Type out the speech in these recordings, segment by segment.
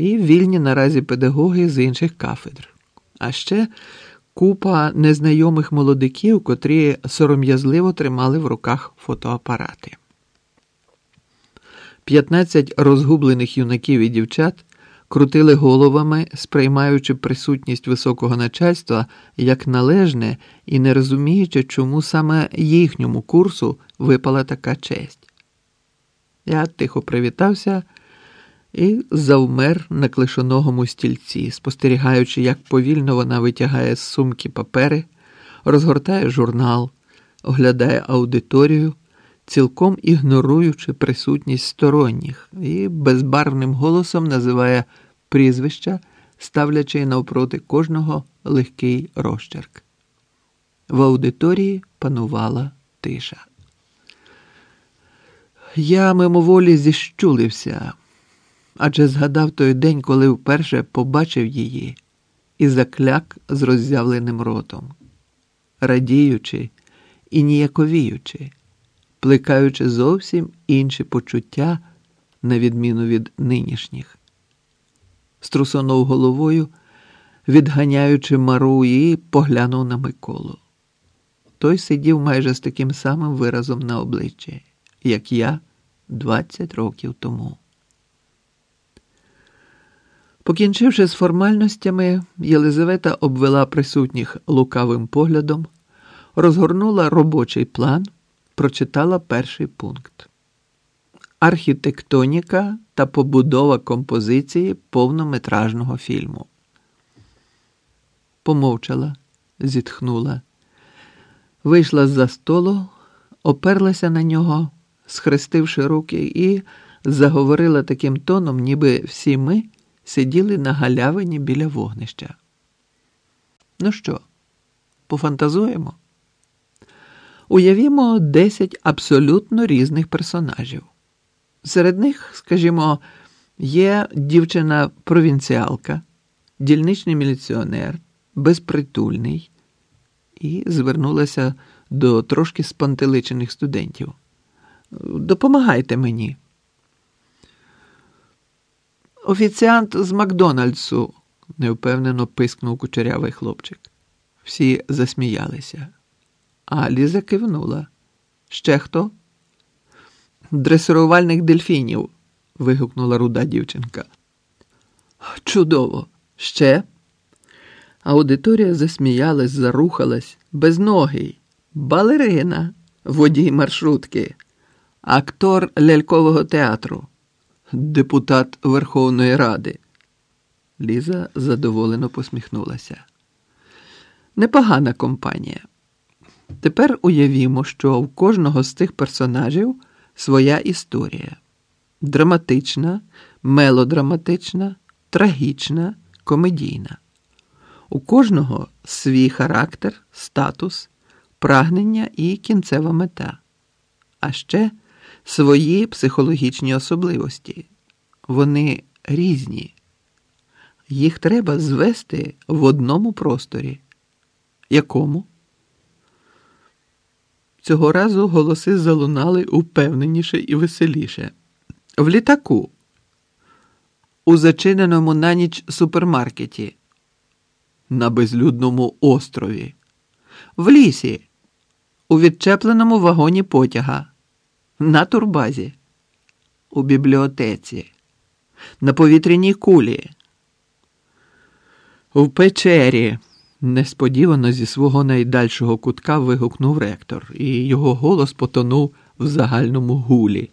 і вільні наразі педагоги з інших кафедр, а ще купа незнайомих молодиків, котрі сором'язливо тримали в руках фотоапарати. П'ятнадцять розгублених юнаків і дівчат крутили головами, сприймаючи присутність високого начальства як належне і не розуміючи, чому саме їхньому курсу випала така честь. Я тихо привітався і завмер на клишоногому стільці, спостерігаючи, як повільно вона витягає з сумки папери, розгортає журнал, оглядає аудиторію, цілком ігноруючи присутність сторонніх, і безбарвним голосом називає прізвища, ставлячи навпроти кожного легкий розчерк. В аудиторії панувала тиша. Я мимоволі зіщулився, адже згадав той день, коли вперше побачив її і закляк з роззявленим ротом, радіючи і ніяковіючи, плекаючи зовсім інші почуття, на відміну від нинішніх. Струсонув головою, відганяючи мару і поглянув на Миколу. Той сидів майже з таким самим виразом на обличчі, як я 20 років тому. Покінчивши з формальностями, Єлизавета обвела присутніх лукавим поглядом, розгорнула робочий план, прочитала перший пункт. Архітектоніка та побудова композиції повнометражного фільму. Помовчала, зітхнула, вийшла з за столу, оперлася на нього, схрестивши руки, і заговорила таким тоном, ніби всі ми сиділи на галявині біля вогнища. Ну що, пофантазуємо? Уявімо десять абсолютно різних персонажів. Серед них, скажімо, є дівчина-провінціалка, дільничний міліціонер, безпритульний, і звернулася до трошки спантеличених студентів. Допомагайте мені. Офіціант з Макдональдсу, невпевнено пискнув кучерявий хлопчик. Всі засміялися. А Ліза кивнула. Ще хто? Дресирувальник дельфінів. вигукнула руда дівчинка. Чудово! Ще? Аудиторія засміялась, зарухалась, безногий, балерина, водій маршрутки, актор лялькового театру депутат Верховної Ради. Ліза задоволено посміхнулася. Непогана компанія. Тепер уявімо, що в кожного з цих персонажів своя історія драматична, мелодраматична, трагічна, комедійна. У кожного свій характер, статус, прагнення і кінцева мета. А ще свої психологічні особливості. Вони різні. Їх треба звести в одному просторі. Якому? Цього разу голоси залунали упевненіше і веселіше. В літаку, у зачиненому на ніч супермаркеті, на безлюдному острові, в лісі, у відчепленому вагоні потяга на турбазі, у бібліотеці, на повітряній кулі, в печері. Несподівано зі свого найдальшого кутка вигукнув ректор, і його голос потонув в загальному гулі.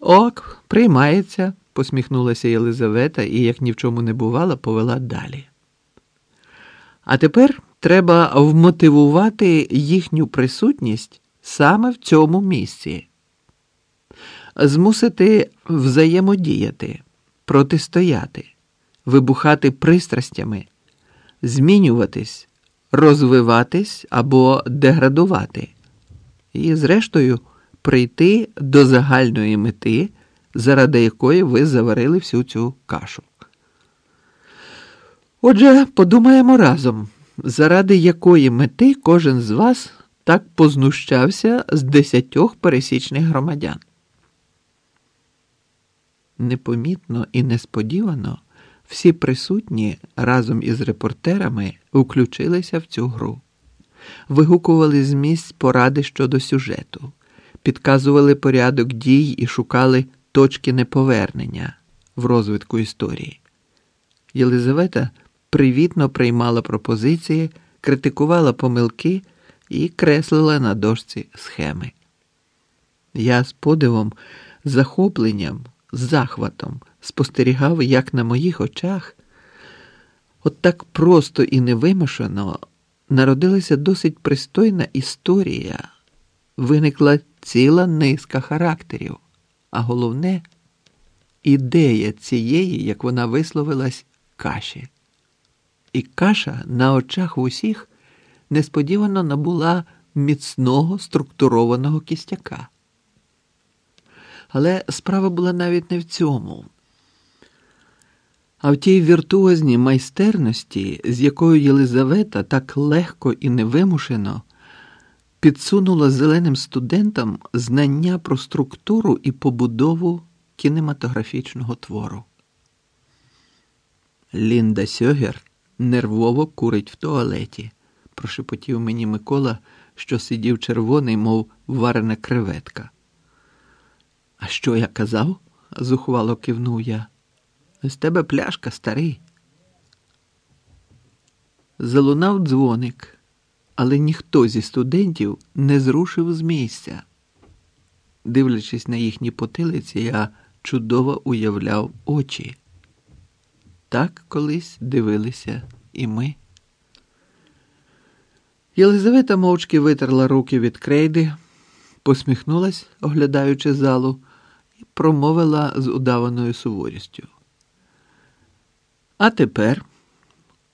Ок, приймається, посміхнулася Єлизавета і, як ні в чому не бувало, повела далі. А тепер треба вмотивувати їхню присутність саме в цьому місці, змусити взаємодіяти, протистояти, вибухати пристрастями, змінюватись, розвиватись або деградувати, і, зрештою, прийти до загальної мети, заради якої ви заварили всю цю кашу. Отже, подумаємо разом, заради якої мети кожен з вас так познущався з десятьох пересічних громадян. непомітно і несподівано всі присутні разом із репортерами включилися в цю гру, вигукували з місць поради щодо сюжету, підказували порядок дій і шукали точки неповернення в розвитку історії. Єлизавета привітно приймала пропозиції, критикувала помилки і креслила на дошці схеми. Я з подивом, захопленням, захватом спостерігав, як на моїх очах, от так просто і невимушено народилася досить пристойна історія, виникла ціла низка характерів, а головне ідея цієї, як вона висловилась, каші. І каша на очах усіх несподівано набула міцного структурованого кістяка. Але справа була навіть не в цьому, а в тій віртуозній майстерності, з якою Єлизавета так легко і невимушено підсунула зеленим студентам знання про структуру і побудову кінематографічного твору. Лінда Сьогер нервово курить в туалеті, прошепотів мені Микола, що сидів червоний, мов варена креветка. А що я казав? зухвало кивнув я. З тебе пляшка старий. Залунав дзвоник, але ніхто зі студентів не зрушив з місця. Дивлячись на їхні потилиці, я чудово уявляв очі. Так колись дивилися і ми. Єлизавета мовчки витерла руки від крейди, посміхнулась, оглядаючи залу, і промовила з удаваною суворістю. А тепер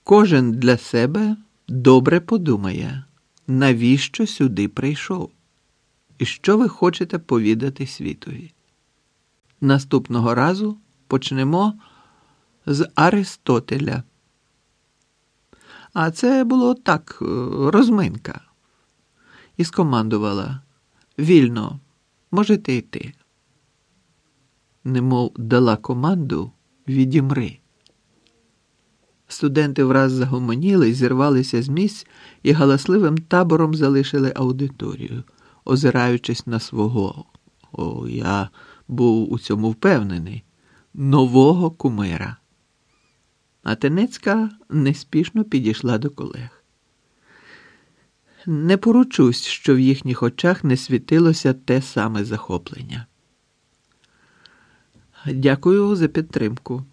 кожен для себе добре подумає, навіщо сюди прийшов, і що ви хочете повідати світові. Наступного разу почнемо з Аристотеля. А це було так, розминка. І скомандувала вільно, можете йти. Немов дала команду відімри. Студенти враз загомоніли, зірвалися з місць і галасливим табором залишили аудиторію, озираючись на свого. О, я був у цьому впевнений, нового кумира. А Тенецька неспішно підійшла до колег. Не поручусь, що в їхніх очах не світилося те саме захоплення. Дякую за підтримку.